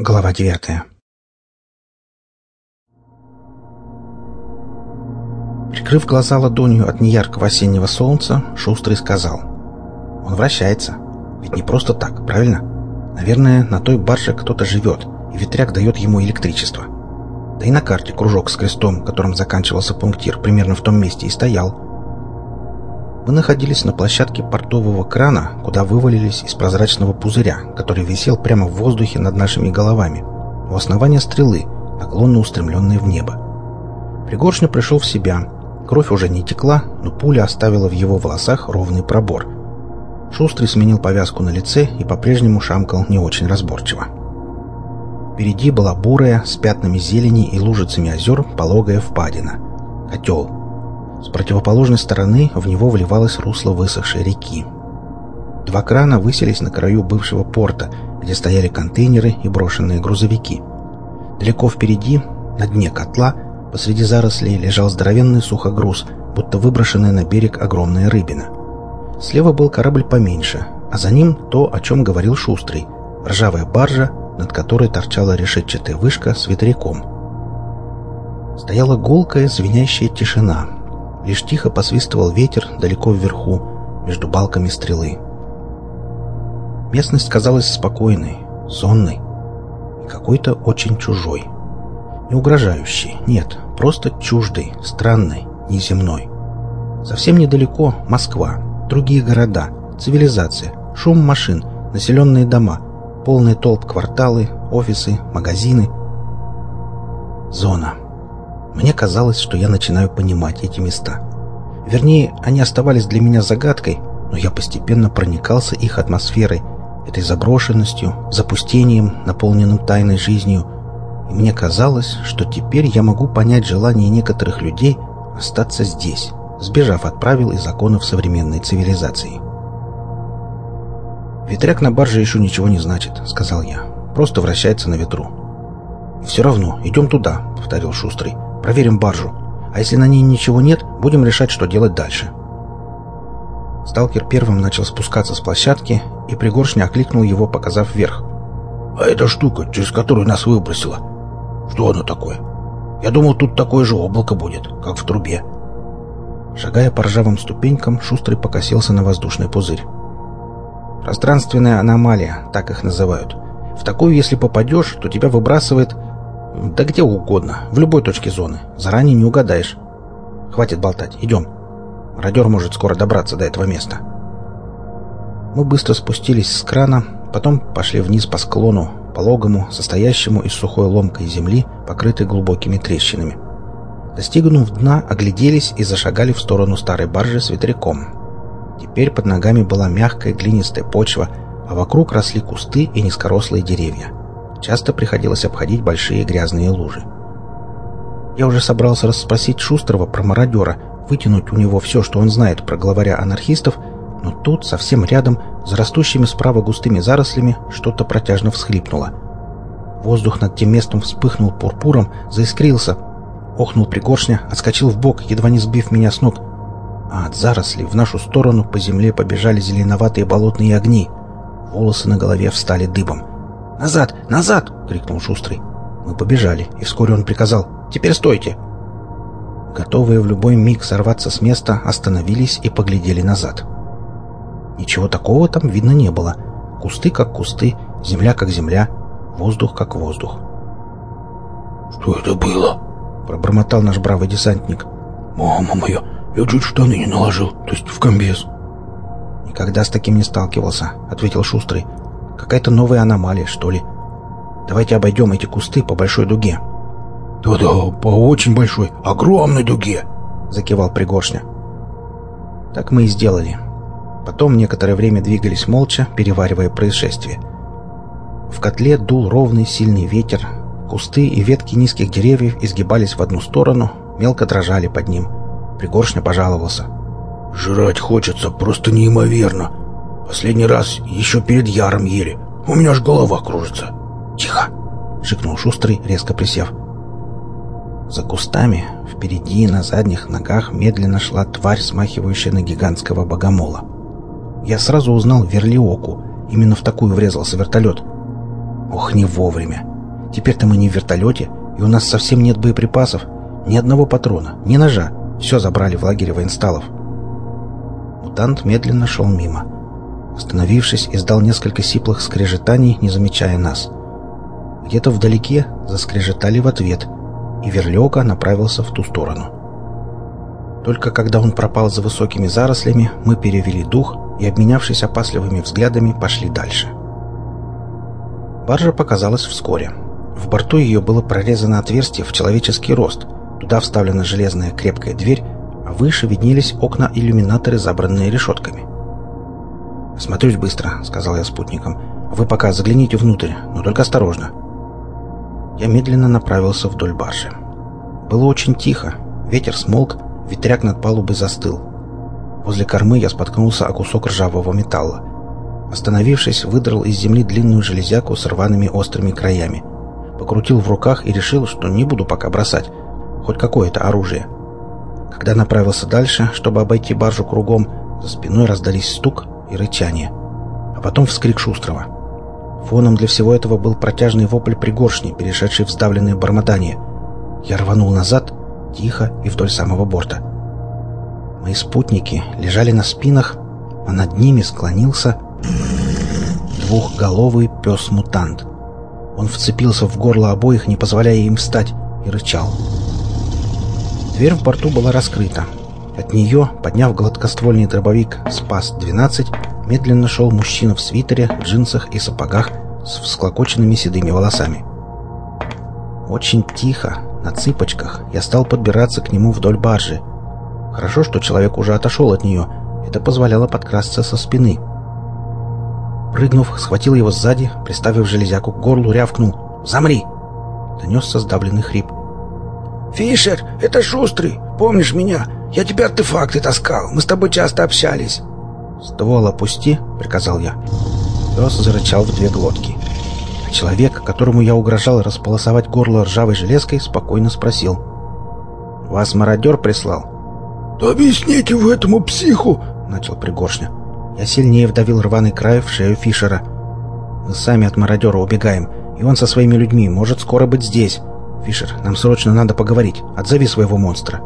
Глава девятая Прикрыв глаза ладонью от неяркого осеннего солнца, Шустрый сказал. «Он вращается. Ведь не просто так, правильно? Наверное, на той барже кто-то живет, и ветряк дает ему электричество. Да и на карте кружок с крестом, которым заканчивался пунктир, примерно в том месте и стоял. Мы находились на площадке портового крана, куда вывалились из прозрачного пузыря, который висел прямо в воздухе над нашими головами. У основания стрелы, наклонно устремленной в небо. Пригоршня пришел в себя. Кровь уже не текла, но пуля оставила в его волосах ровный пробор. Шустрый сменил повязку на лице и по-прежнему шамкал не очень разборчиво. Впереди была бурая, с пятнами зелени и лужицами озер, пологая впадина. Котел — с противоположной стороны в него вливалось русло высохшей реки. Два крана высились на краю бывшего порта, где стояли контейнеры и брошенные грузовики. Далеко впереди, на дне котла, посреди зарослей лежал здоровенный сухогруз, будто выброшенная на берег огромная рыбина. Слева был корабль поменьше, а за ним то, о чем говорил Шустрый — ржавая баржа, над которой торчала решетчатая вышка с ветряком. Стояла гулкая, звенящая тишина — Лишь тихо посвистывал ветер далеко вверху, между балками стрелы. Местность казалась спокойной, сонной и какой-то очень чужой. Не угрожающей, нет, просто чуждой, странной, неземной. Совсем недалеко Москва, другие города, цивилизация, шум машин, населенные дома, полный толп кварталы, офисы, магазины. Зона. Мне казалось, что я начинаю понимать эти места. Вернее, они оставались для меня загадкой, но я постепенно проникался их атмосферой, этой заброшенностью, запустением, наполненным тайной жизнью. И мне казалось, что теперь я могу понять желание некоторых людей остаться здесь, сбежав от правил и законов современной цивилизации. «Ветряк на барже еще ничего не значит», — сказал я. «Просто вращается на ветру». «Все равно, идем туда», — повторил Шустрый. Проверим баржу. А если на ней ничего нет, будем решать, что делать дальше. Сталкер первым начал спускаться с площадки, и пригоршня окликнул его, показав вверх. «А эта штука, через которую нас выбросила, что она такое? Я думал, тут такое же облако будет, как в трубе». Шагая по ржавым ступенькам, Шустрый покосился на воздушный пузырь. «Пространственная аномалия, так их называют. В такую, если попадешь, то тебя выбрасывает да где угодно, в любой точке зоны. Заранее не угадаешь. Хватит болтать, идем. Радер может скоро добраться до этого места. Мы быстро спустились с крана, потом пошли вниз по склону, пологому, состоящему из сухой ломкой земли, покрытой глубокими трещинами. Достигнув дна, огляделись и зашагали в сторону старой баржи с ветряком. Теперь под ногами была мягкая глинистая почва, а вокруг росли кусты и низкорослые деревья. Часто приходилось обходить большие грязные лужи. Я уже собрался расспросить Шустрого про мародера, вытянуть у него все, что он знает про главаря анархистов, но тут, совсем рядом, за растущими справа густыми зарослями, что-то протяжно всхлипнуло. Воздух над тем местом вспыхнул пурпуром, заискрился. Охнул пригоршня, отскочил в бок, едва не сбив меня с ног. А от зарослей в нашу сторону по земле побежали зеленоватые болотные огни. Волосы на голове встали дыбом. «Назад! Назад!» — крикнул Шустрый. Мы побежали, и вскоре он приказал «Теперь стойте!» Готовые в любой миг сорваться с места, остановились и поглядели назад. Ничего такого там видно не было. Кусты как кусты, земля как земля, воздух как воздух. «Что это было?» — пробормотал наш бравый десантник. «Мама моя, я чуть штаны не наложил, то есть в комбез». «Никогда с таким не сталкивался», — ответил Шустрый. Какая-то новая аномалия, что ли. Давайте обойдем эти кусты по большой дуге. «Да-да, по очень большой, огромной дуге!» — закивал Пригоршня. Так мы и сделали. Потом некоторое время двигались молча, переваривая происшествие. В котле дул ровный сильный ветер. Кусты и ветки низких деревьев изгибались в одну сторону, мелко дрожали под ним. Пригоршня пожаловался. «Жрать хочется просто неимоверно. Последний раз еще перед Яром ели. У меня аж голова кружится. Тихо, шикнул Шустрый, резко присев. За кустами, впереди на задних ногах медленно шла тварь, смахивающая на гигантского богомола. Я сразу узнал Верлиоку. Именно в такую врезался вертолет. Ох, не вовремя. Теперь-то мы не в вертолете, и у нас совсем нет боеприпасов. Ни одного патрона, ни ножа. Все забрали в лагере военсталов. Мутант медленно шел мимо. Остановившись, издал несколько сиплых скрежетаний, не замечая нас. Где-то вдалеке заскрежетали в ответ, и Верлёка направился в ту сторону. Только когда он пропал за высокими зарослями, мы перевели дух и, обменявшись опасливыми взглядами, пошли дальше. Баржа показалась вскоре. В борту ее было прорезано отверстие в человеческий рост. Туда вставлена железная крепкая дверь, а выше виднелись окна-иллюминаторы, забранные решетками. «Смотрюсь быстро», — сказал я спутникам. «Вы пока загляните внутрь, но только осторожно». Я медленно направился вдоль баржи. Было очень тихо. Ветер смолк, ветряк над палубой застыл. Возле кормы я споткнулся о кусок ржавого металла. Остановившись, выдрал из земли длинную железяку с рваными острыми краями. Покрутил в руках и решил, что не буду пока бросать. Хоть какое-то оружие. Когда направился дальше, чтобы обойти баржу кругом, за спиной раздались стук и рычание. А потом вскрик Шустрова. Фоном для всего этого был протяжный вопль пригоршни, перешедший в сдавленное бормотание. Я рванул назад, тихо и вдоль самого борта. Мои спутники лежали на спинах, а над ними склонился двухголовый пес-мутант. Он вцепился в горло обоих, не позволяя им встать, и рычал. Дверь в борту была раскрыта. От нее, подняв гладкоствольный дробовик «Спас-12», медленно шел мужчина в свитере, джинсах и сапогах с всклокоченными седыми волосами. Очень тихо, на цыпочках, я стал подбираться к нему вдоль баржи. Хорошо, что человек уже отошел от нее. Это позволяло подкрасться со спины. Прыгнув, схватил его сзади, приставив железяку к горлу, рявкнул. «Замри!» Донесся сдавленный хрип. «Фишер, это Шустрый! Помнишь меня? Я тебе артефакты таскал. Мы с тобой часто общались». «Ствол опусти», — приказал я. Пес зарычал в две глотки. А человек, которому я угрожал располосовать горло ржавой железкой, спокойно спросил. «Вас мародер прислал?» «Да объясните вы этому психу!» — начал Пригоршня. Я сильнее вдавил рваный край в шею Фишера. «Мы сами от мародера убегаем, и он со своими людьми может скоро быть здесь. Фишер, нам срочно надо поговорить. Отзови своего монстра».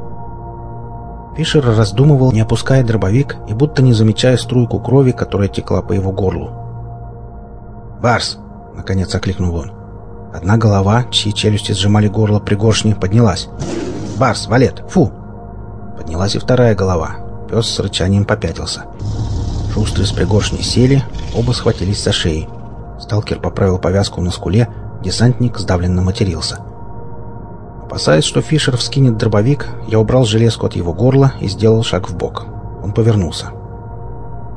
Фишер раздумывал, не опуская дробовик и будто не замечая струйку крови, которая текла по его горлу. «Барс!» — наконец окликнул он. Одна голова, чьи челюсти сжимали горло пригоршни, поднялась. «Барс, валет, фу!» Поднялась и вторая голова. Пес с рычанием попятился. Шустрый с пригоршней сели, оба схватились за шеи. Сталкер поправил повязку на скуле, десантник сдавленно матерился. Опасаясь, что Фишер вскинет дробовик, я убрал железку от его горла и сделал шаг в бок. Он повернулся.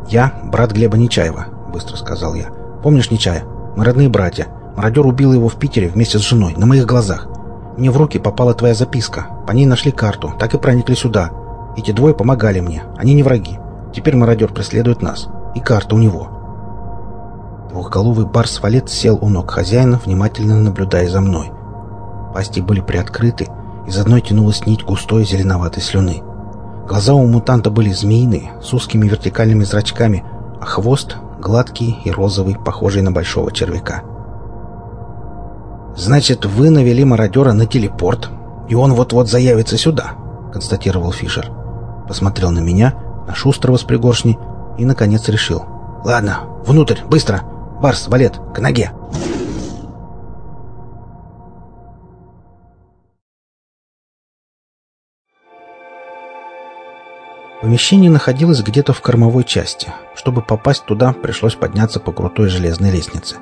«Я брат Глеба Нечаева», — быстро сказал я. «Помнишь Нечая? Мы родные братья. Мародер убил его в Питере вместе с женой, на моих глазах. Мне в руки попала твоя записка. По ней нашли карту, так и проникли сюда. Эти двое помогали мне. Они не враги. Теперь мародер преследует нас. И карта у него. Двухголовый барс-валет сел у ног хозяина, внимательно наблюдая за мной. Пасти были приоткрыты, из одной тянулась нить густой зеленоватой слюны. Глаза у мутанта были змеиные, с узкими вертикальными зрачками, а хвост гладкий и розовый, похожий на большого червяка. «Значит, вы навели мародера на телепорт, и он вот-вот заявится сюда», — констатировал Фишер. Посмотрел на меня, на Шустрого с пригоршни и, наконец, решил. «Ладно, внутрь, быстро! Барс, валет, к ноге!» Помещение находилось где-то в кормовой части. Чтобы попасть туда, пришлось подняться по крутой железной лестнице.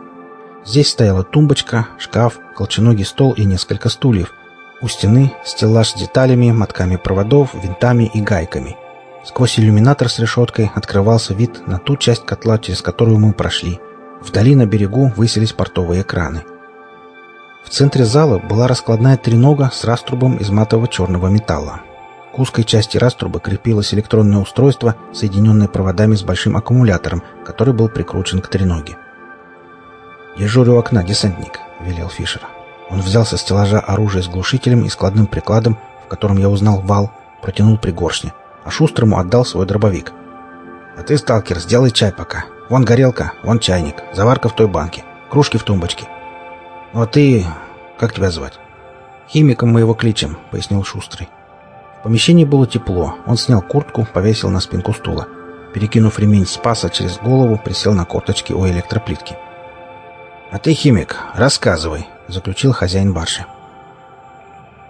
Здесь стояла тумбочка, шкаф, колченогий стол и несколько стульев. У стены стеллаж с деталями, мотками проводов, винтами и гайками. Сквозь иллюминатор с решеткой открывался вид на ту часть котла, через которую мы прошли. Вдали на берегу высились портовые краны. В центре зала была раскладная тренога с раструбом из матового черного металла. К узкой части раструбы крепилось электронное устройство, соединенное проводами с большим аккумулятором, который был прикручен к треноге. «Дежурю у окна, десантник», — велел Фишер. Он взял со стеллажа оружие с глушителем и складным прикладом, в котором я узнал вал, протянул пригоршни, а Шустрому отдал свой дробовик. «А ты, сталкер, сделай чай пока. Вон горелка, вон чайник, заварка в той банке, кружки в тумбочке. Ну а ты... Как тебя звать?» «Химиком мы его кличем», — пояснил Шустрый. Помещении было тепло. Он снял куртку, повесил на спинку стула. Перекинув ремень спаса через голову, присел на корточки у электроплитки. «А ты, химик, рассказывай», — заключил хозяин барши.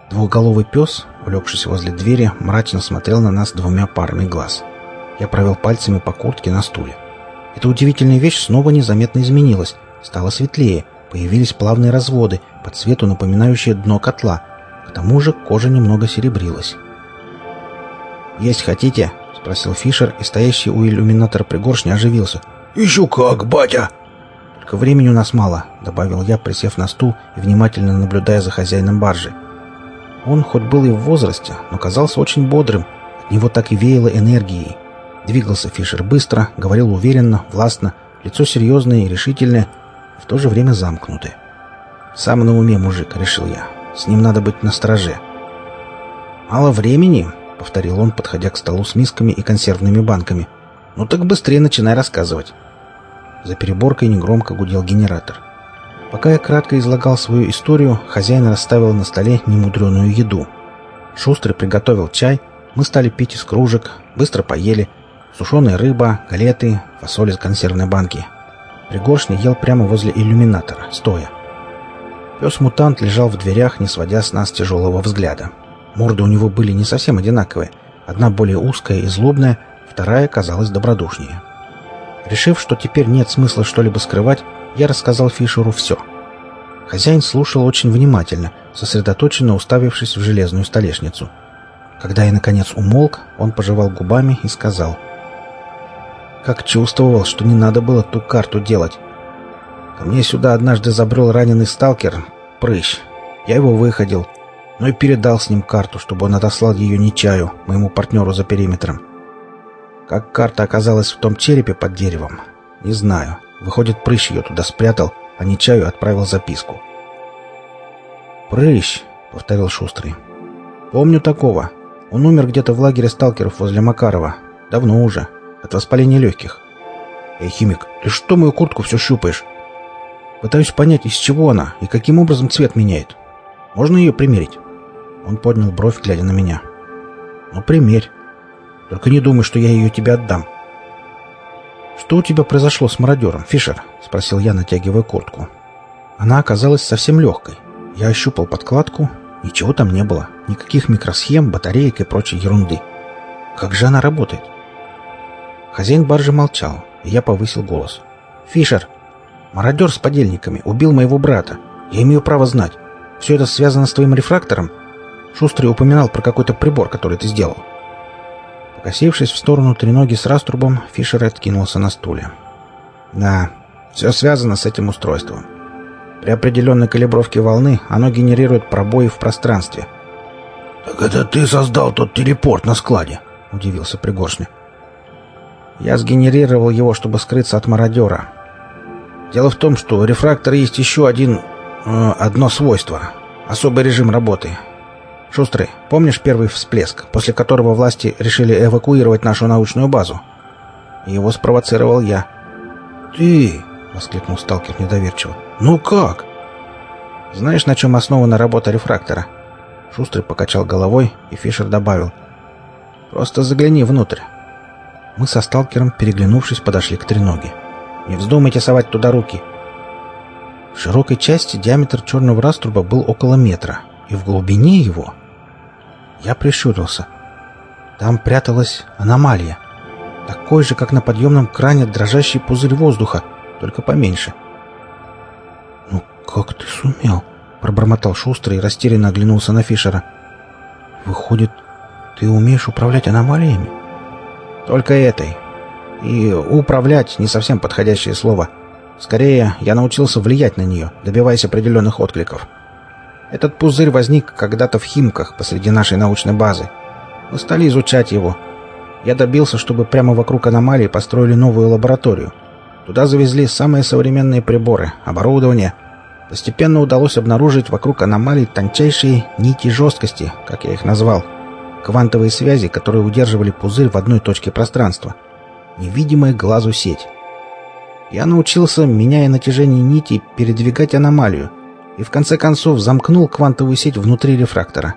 Двухголовый пес, улегшись возле двери, мрачно смотрел на нас двумя парами глаз. Я провел пальцами по куртке на стуле. Эта удивительная вещь снова незаметно изменилась, стала светлее, появились плавные разводы, по цвету напоминающие дно котла. К тому же кожа немного серебрилась. «Есть хотите?» — спросил Фишер, и стоящий у иллюминатора пригоршни оживился. «Еще как, батя!» «Только времени у нас мало», — добавил я, присев на стул и внимательно наблюдая за хозяином баржи. Он хоть был и в возрасте, но казался очень бодрым. От него так и веяло энергией. Двигался Фишер быстро, говорил уверенно, властно, лицо серьезное и решительное, в то же время замкнутое. «Сам на уме мужик», — решил я. «С ним надо быть настороже». «Мало времени», — повторил он, подходя к столу с мисками и консервными банками. «Ну так быстрее начинай рассказывать». За переборкой негромко гудел генератор. Пока я кратко излагал свою историю, хозяин расставил на столе немудреную еду. Шустрый приготовил чай, мы стали пить из кружек, быстро поели. Сушеная рыба, галеты, фасоль из консервной банки. Пригоршня ел прямо возле иллюминатора, стоя. Пес-мутант лежал в дверях, не сводя с нас тяжелого взгляда. Морды у него были не совсем одинаковые. Одна более узкая и злобная, вторая казалась добродушнее. Решив, что теперь нет смысла что-либо скрывать, я рассказал Фишеру все. Хозяин слушал очень внимательно, сосредоточенно уставившись в железную столешницу. Когда я, наконец, умолк, он пожевал губами и сказал. «Как чувствовал, что не надо было ту карту делать. Ко мне сюда однажды забрел раненый сталкер, прыщ. Я его выходил, но и передал с ним карту, чтобы он отослал ее Нечаю, моему партнеру за периметром. Как карта оказалась в том черепе под деревом, не знаю. Выходит, прыщ ее туда спрятал, а не чаю отправил записку. «Прыщ», — повторил Шустрый. «Помню такого. Он умер где-то в лагере сталкеров возле Макарова. Давно уже. От воспаления легких». «Эй, химик, ты что мою куртку все щупаешь?» «Пытаюсь понять, из чего она и каким образом цвет меняет. Можно ее примерить?» Он поднял бровь, глядя на меня. «Ну, примерь. Только не думай, что я ее тебе отдам. «Что у тебя произошло с мародером, Фишер?» — спросил я, натягивая куртку. Она оказалась совсем легкой. Я ощупал подкладку. Ничего там не было. Никаких микросхем, батареек и прочей ерунды. Как же она работает? Хозяин баржи молчал, и я повысил голос. «Фишер, мародер с подельниками убил моего брата. Я имею право знать. Все это связано с твоим рефрактором?» Шустрый упоминал про какой-то прибор, который ты сделал. Покосившись в сторону треноги с раструбом, Фишер откинулся на стуле. «Да, все связано с этим устройством. При определенной калибровке волны оно генерирует пробои в пространстве». «Так это ты создал тот телепорт на складе?» — удивился Пригоршня. «Я сгенерировал его, чтобы скрыться от мародера. Дело в том, что у рефрактора есть еще один... Э, одно свойство. Особый режим работы. «Шустрый, помнишь первый всплеск, после которого власти решили эвакуировать нашу научную базу?» Его спровоцировал я. «Ты?» — воскликнул сталкер недоверчиво. «Ну как?» «Знаешь, на чем основана работа рефрактора?» Шустрый покачал головой, и Фишер добавил. «Просто загляни внутрь». Мы со сталкером, переглянувшись, подошли к треноге. «Не вздумайте совать туда руки!» В широкой части диаметр черного раструба был около метра, и в глубине его я прищурился. Там пряталась аномалия. Такой же, как на подъемном кране дрожащий пузырь воздуха, только поменьше. «Ну как ты сумел?» — пробормотал Шустрый и растерянно оглянулся на Фишера. «Выходит, ты умеешь управлять аномалиями?» «Только этой. И управлять не совсем подходящее слово. Скорее, я научился влиять на нее, добиваясь определенных откликов». Этот пузырь возник когда-то в Химках посреди нашей научной базы. Мы стали изучать его. Я добился, чтобы прямо вокруг аномалии построили новую лабораторию. Туда завезли самые современные приборы, оборудование. Постепенно удалось обнаружить вокруг аномалий тончайшие нити жесткости, как я их назвал. Квантовые связи, которые удерживали пузырь в одной точке пространства. Невидимая глазу сеть. Я научился, меняя натяжение нити, передвигать аномалию — и в конце концов замкнул квантовую сеть внутри рефрактора.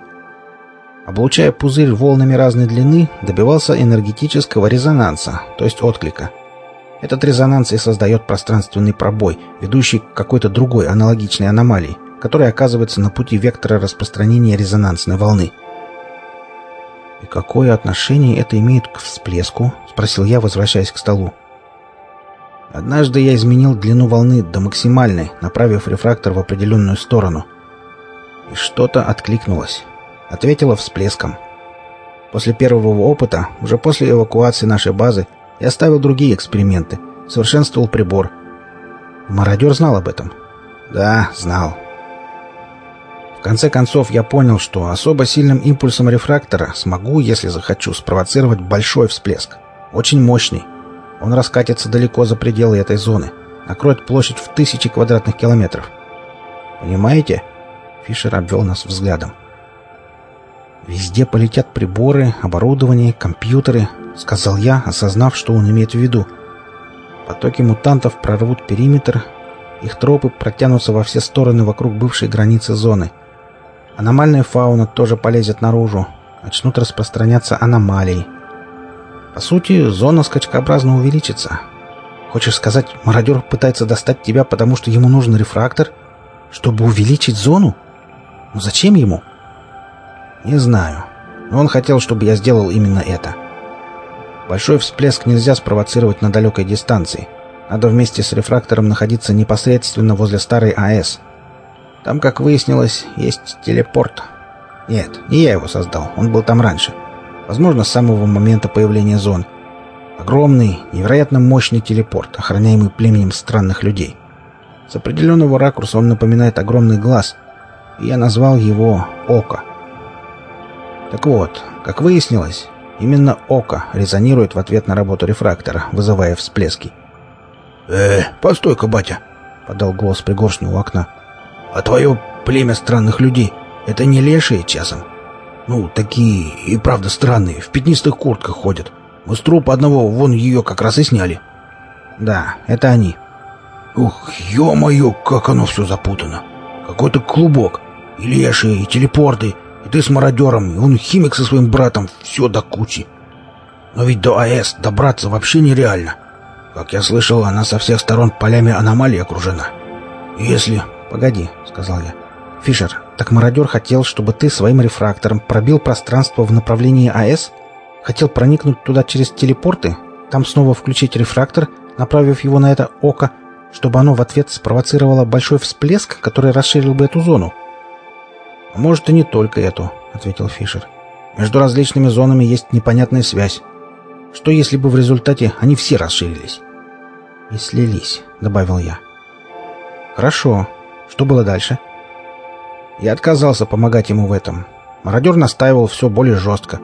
Облучая пузырь волнами разной длины, добивался энергетического резонанса, то есть отклика. Этот резонанс и создает пространственный пробой, ведущий к какой-то другой аналогичной аномалии, которая оказывается на пути вектора распространения резонансной волны. «И какое отношение это имеет к всплеску?» — спросил я, возвращаясь к столу. Однажды я изменил длину волны до максимальной, направив рефрактор в определенную сторону. И что-то откликнулось. Ответило всплеском. После первого опыта, уже после эвакуации нашей базы, я ставил другие эксперименты, совершенствовал прибор. Мародер знал об этом. Да, знал. В конце концов, я понял, что особо сильным импульсом рефрактора смогу, если захочу, спровоцировать большой всплеск. Очень мощный. Он раскатится далеко за пределы этой зоны, накроет площадь в тысячи квадратных километров. Понимаете? Фишер обвел нас взглядом. «Везде полетят приборы, оборудование, компьютеры», — сказал я, осознав, что он имеет в виду. «Потоки мутантов прорвут периметр, их тропы протянутся во все стороны вокруг бывшей границы зоны. Аномальная фауна тоже полезет наружу, начнут распространяться аномалии. По сути, зона скачкообразно увеличится. Хочешь сказать, мародер пытается достать тебя, потому что ему нужен рефрактор? Чтобы увеличить зону? Но зачем ему? Не знаю. Но он хотел, чтобы я сделал именно это. Большой всплеск нельзя спровоцировать на далекой дистанции. Надо вместе с рефрактором находиться непосредственно возле старой АЭС. Там, как выяснилось, есть телепорт. Нет, не я его создал, он был там раньше. — Возможно, с самого момента появления зон. Огромный, невероятно мощный телепорт, охраняемый племенем странных людей. С определенного ракурса он напоминает огромный глаз, и я назвал его «Око». Так вот, как выяснилось, именно «Око» резонирует в ответ на работу рефрактора, вызывая всплески. «Э, постой-ка, батя!» — подал голос пригоршню у окна. «А твое племя странных людей — это не лешие часом?» Ну, такие и правда странные, в пятнистых куртках ходят. Мы с трупа одного вон ее как раз и сняли. Да, это они. Ух, ё-моё, как оно все запутано. Какой-то клубок. И леши, и телепорты, и ты с мародером, и он химик со своим братом, все до кучи. Но ведь до АЭС добраться вообще нереально. Как я слышал, она со всех сторон полями аномалий окружена. Если... «Погоди», — сказал я. «Фишер, так мародер хотел, чтобы ты своим рефрактором пробил пространство в направлении АЭС? Хотел проникнуть туда через телепорты? Там снова включить рефрактор, направив его на это око, чтобы оно в ответ спровоцировало большой всплеск, который расширил бы эту зону?» «А может, и не только эту», — ответил Фишер. «Между различными зонами есть непонятная связь. Что, если бы в результате они все расширились?» «И слились», — добавил я. «Хорошо. Что было дальше?» Я отказался помогать ему в этом. Мародер настаивал все более жестко.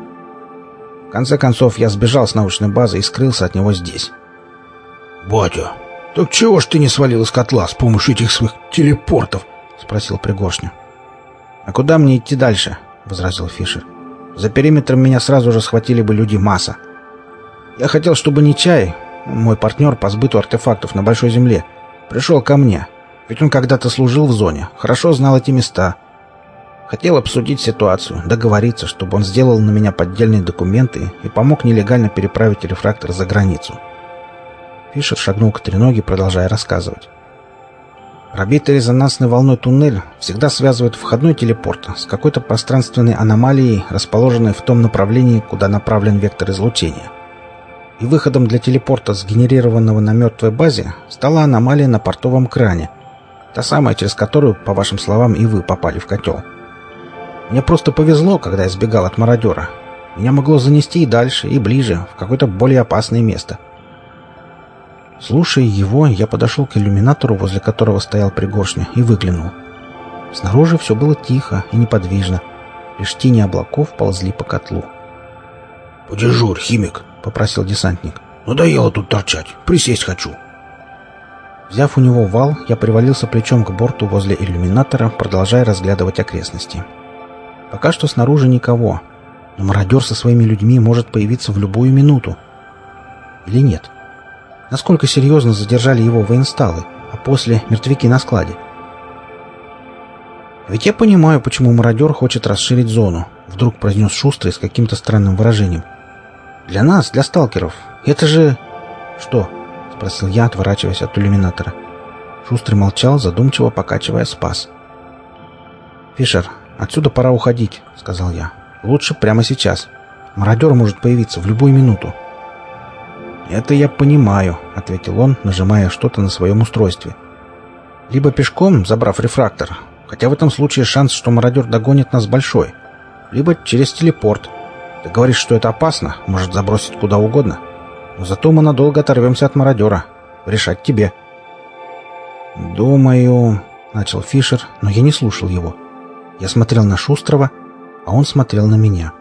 В конце концов, я сбежал с научной базы и скрылся от него здесь. «Батя, так чего ж ты не свалил из котла с помощью этих своих телепортов?» — спросил Пригоршня. «А куда мне идти дальше?» — возразил Фишер. «За периметром меня сразу же схватили бы люди масса. Я хотел, чтобы не чай, мой партнер по сбыту артефактов на Большой Земле, пришел ко мне, ведь он когда-то служил в зоне, хорошо знал эти места. Хотел обсудить ситуацию, договориться, чтобы он сделал на меня поддельные документы и помог нелегально переправить рефрактор за границу. Фишер шагнул к треноге, продолжая рассказывать. Пробитый резонансной волной туннель всегда связывает входной телепорт с какой-то пространственной аномалией, расположенной в том направлении, куда направлен вектор излучения. И выходом для телепорта, сгенерированного на мертвой базе, стала аномалия на портовом кране – Та самая, через которую, по вашим словам, и вы попали в котел. Мне просто повезло, когда я сбегал от мародера. Меня могло занести и дальше, и ближе, в какое-то более опасное место. Слушая его, я подошел к иллюминатору, возле которого стоял пригоршня, и выглянул. Снаружи все было тихо и неподвижно. Лишь тени облаков ползли по котлу. «Подежурь, химик», — попросил десантник. «Надоело тут торчать. Присесть хочу». Взяв у него вал, я привалился плечом к борту возле иллюминатора, продолжая разглядывать окрестности. Пока что снаружи никого, но мародер со своими людьми может появиться в любую минуту. Или нет? Насколько серьезно задержали его военсталы, а после мертвяки на складе? Ведь я понимаю, почему мародер хочет расширить зону, вдруг произнес Шустрый с каким-то странным выражением. Для нас, для сталкеров, это же... Что? Спросил я, отворачиваясь от иллюминатора. Шустрый молчал, задумчиво покачивая спас. «Фишер, отсюда пора уходить», — сказал я. «Лучше прямо сейчас. Мародер может появиться в любую минуту». «Это я понимаю», — ответил он, нажимая что-то на своем устройстве. «Либо пешком, забрав рефрактор, хотя в этом случае шанс, что мародер догонит нас большой, либо через телепорт. Ты говоришь, что это опасно, может забросить куда угодно. Но зато мы надолго оторвемся от мародера. Решать тебе». «Думаю...» — начал Фишер, но я не слушал его. Я смотрел на Шустрова, а он смотрел на меня.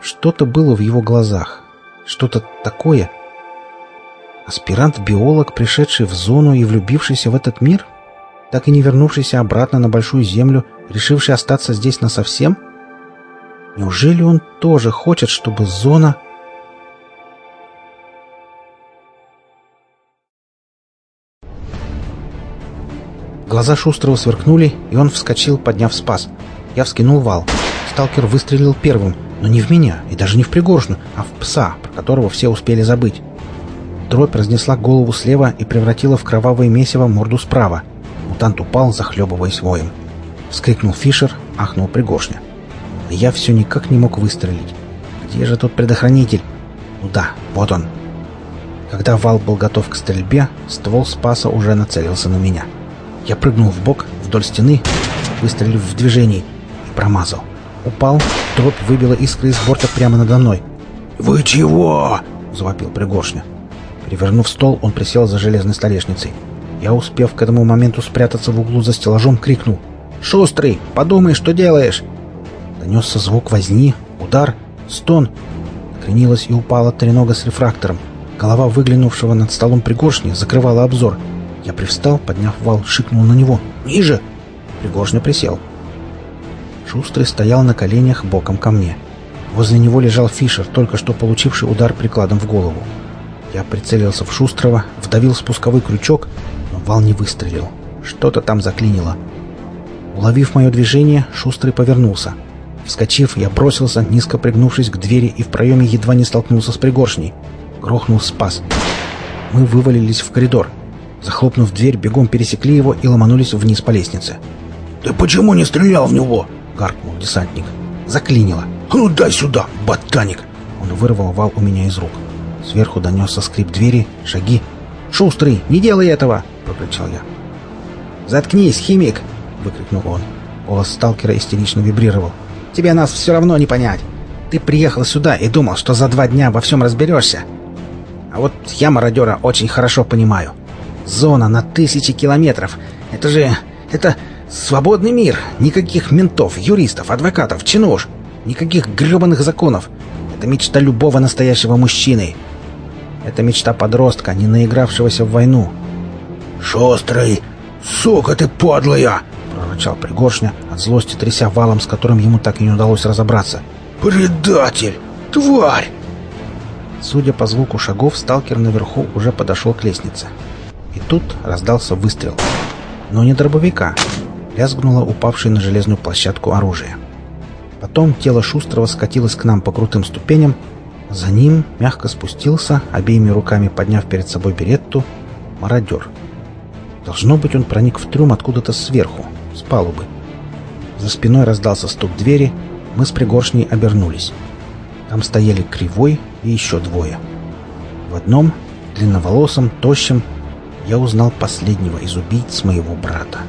Что-то было в его глазах. Что-то такое. Аспирант-биолог, пришедший в зону и влюбившийся в этот мир? Так и не вернувшийся обратно на Большую Землю, решивший остаться здесь насовсем? Неужели он тоже хочет, чтобы зона Глаза Шустрого сверкнули, и он вскочил, подняв спас. Я вскинул вал. Сталкер выстрелил первым, но не в меня, и даже не в пригоршню, а в пса, про которого все успели забыть. Дробь разнесла голову слева и превратила в кровавое месиво морду справа. Мутант упал, захлебываясь воем. Вскрикнул Фишер, ахнул пригоршня. Я все никак не мог выстрелить. Где же тот предохранитель? Ну да, вот он. Когда вал был готов к стрельбе, ствол спаса уже нацелился на меня. — я прыгнул в бок вдоль стены, выстрелив в движении, и промазал. Упал, дробь выбила искры из борта прямо надо мной. «Вы чего?» — завопил Пригоршня. Перевернув стол, он присел за железной столешницей. Я, успев к этому моменту спрятаться в углу за стеллажом, крикнул. «Шустрый, подумай, что делаешь!» Донесся звук возни, удар, стон. Накренилась и упала тренога с рефрактором. Голова выглянувшего над столом пригоршни закрывала обзор — я привстал, подняв вал, шикнул на него. «Ниже!» Пригоршня присел. Шустрый стоял на коленях боком ко мне. Возле него лежал Фишер, только что получивший удар прикладом в голову. Я прицелился в Шустрого, вдавил спусковой крючок, но вал не выстрелил. Что-то там заклинило. Уловив мое движение, Шустрый повернулся. Вскочив, я бросился, низко пригнувшись к двери и в проеме едва не столкнулся с пригоршней. Грохнул спас. Мы вывалились в коридор. Захлопнув дверь, бегом пересекли его и ломанулись вниз по лестнице. «Ты почему не стрелял в него?» — гаркнул десантник. Заклинило. «А ну дай сюда, ботаник!» Он вырвал вал у меня из рук. Сверху донесся скрип двери, шаги. «Шустрый, не делай этого!» — прокричал я. «Заткнись, химик!» — выкрикнул он. Голос сталкера истерично вибрировал. «Тебе нас все равно не понять. Ты приехал сюда и думал, что за два дня во всем разберешься. А вот я мародера очень хорошо понимаю. Зона на тысячи километров. Это же... это свободный мир. Никаких ментов, юристов, адвокатов, чинуш. Никаких гребаных законов. Это мечта любого настоящего мужчины. Это мечта подростка, не наигравшегося в войну. «Шустрый! Сука ты подлая!» — прорычал Пригоршня, от злости тряся валом, с которым ему так и не удалось разобраться. «Предатель! Тварь!» Судя по звуку шагов, сталкер наверху уже подошел к лестнице. И тут раздался выстрел. Но не дробовика. Лязгнуло упавшее на железную площадку оружие. Потом тело Шустрого скатилось к нам по крутым ступеням. За ним мягко спустился, обеими руками подняв перед собой беретту, мародер. Должно быть, он проник в трюм откуда-то сверху, с палубы. За спиной раздался стук двери, мы с пригоршней обернулись. Там стояли Кривой и еще двое. В одном, длинноволосом, тощем, я узнал последнего из убийц моего брата.